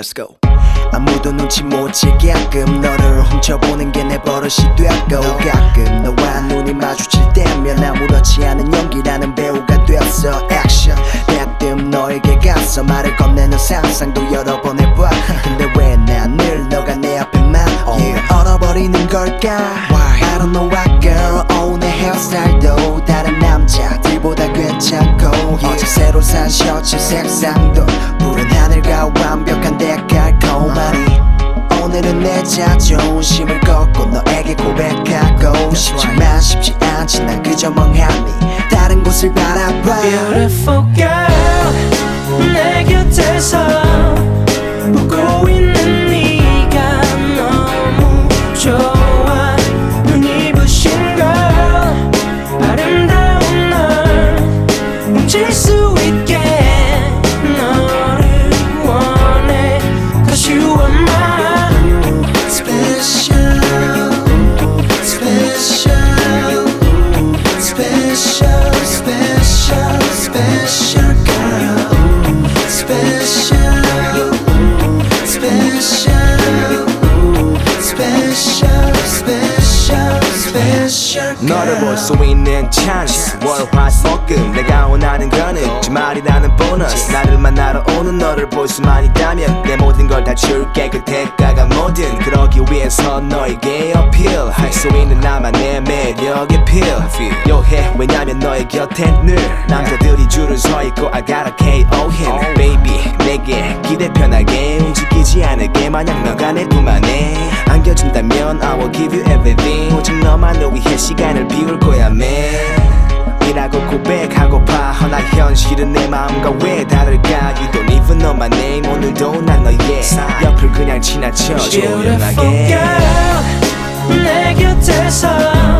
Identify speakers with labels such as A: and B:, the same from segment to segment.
A: Let's go. 아무도 눈치 못 채게끔 너를 훔쳐보는 게 내 버릇이 됐고 가끔 너와 눈이 마주칠 때면 아무렇지 않은 연기라는 배우가 됐어. 액션 대뜸 너에게 가서 말을 건네는 상상도 여러 번 해봐. 근데 왜 난 늘 너가 내 앞에만 yeah. 얼어버리는 걸까? I don't know why girl. 오늘 헤어스타일도 다른 남자들보다 괜찮고 어제 새로 산 셔츠 색상도 푸른 하늘과 내 자존심을 꺾고 너에게 고백하고 싶지만 쉽지 않지. 난 그저 멍하니 다른 곳을 바라봐.
B: Beautiful girl 내 곁에서 너를
C: 볼 수 있는 찬스 월화석금 내가 원하는 거는 주말이라는 보너스. 나를 만나러 오는 너를 볼 수만 있다면 내 모든 걸 다 줄게. 그 대가가 뭐든 그러기 위해서 너에게 매력의 필 요해 왜냐면 너의 곁엔 늘 남자들이 줄을 서 있고 I gotta KO him. Baby 내게 기대 편하게 움직이지 않을게. 만약 너가 내품 안에 안겨준다면 I will give you everything. 오직 너만을 위해 시간을 비울 거야 man. 이라고 고백하고파. 허나 현실은 내 마음과 왜 다를까? You don't even know my name. 오늘도 난 너의 옆을 그냥 지나쳐. 조용하게.
B: 내 곁에서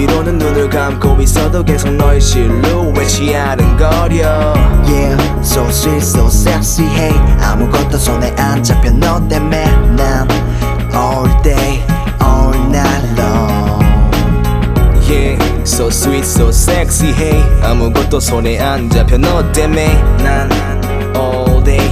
C: 뒤로는 눈을 감고 있어도 계속 너의 실루엣이 아른거려
A: Yeah, so sweet, so sexy, hey 아무것도 손에 안 잡혀 너 때문에 난 all day, all night long
C: Yeah, so sweet, so sexy, hey 아무것도 손에 안 잡혀 너 때문에 난 all day,